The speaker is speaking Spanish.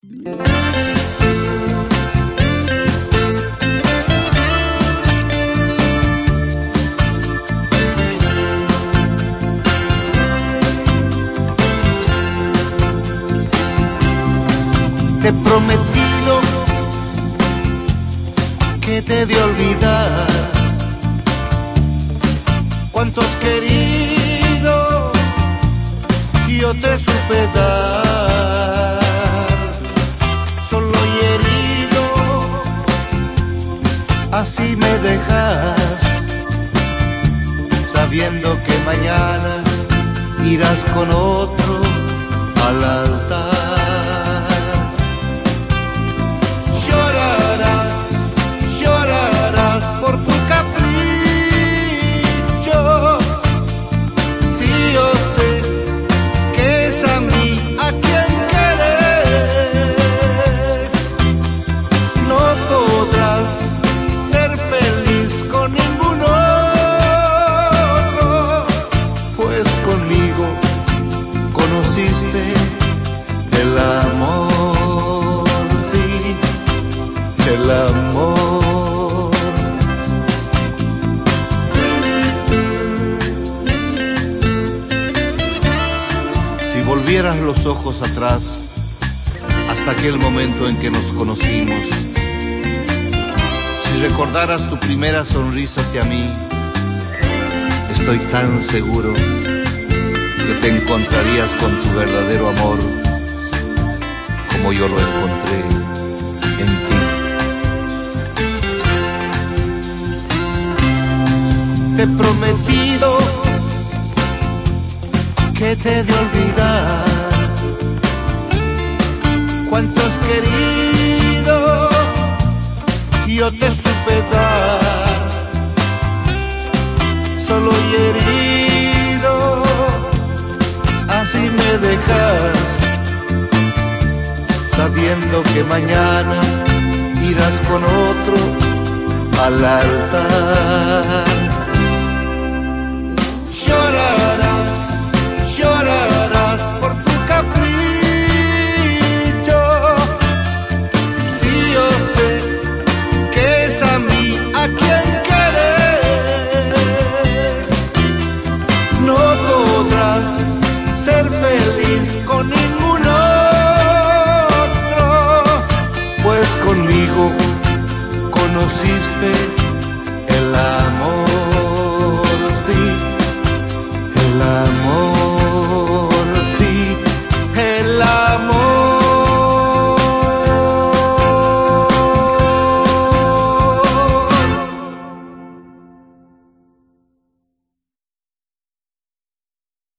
Te he prometido que te de olvidar. Cuánto has querido y yo te supe dar sabiendo que mañana irás con otro al altar el amor, sí del amor. Si volvieras los ojos atrás hasta aquel momento en que nos conocimos, si recordaras tu primera sonrisa hacia mí, estoy tan seguro que te encontrarías con tu verdadero amor como yo lo encontré en ti. Te he prometido que te he de olvidar cuánto has querido yo te supe dar sabiendo que mañana irás con otro al altar. conmigo, conociste